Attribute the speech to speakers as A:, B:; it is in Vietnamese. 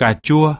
A: cà chua.